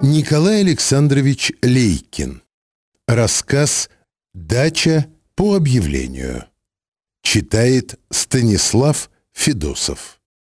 Николай Александрович Лейкин. Рассказ «Дача по объявлению». Читает Станислав Федосов.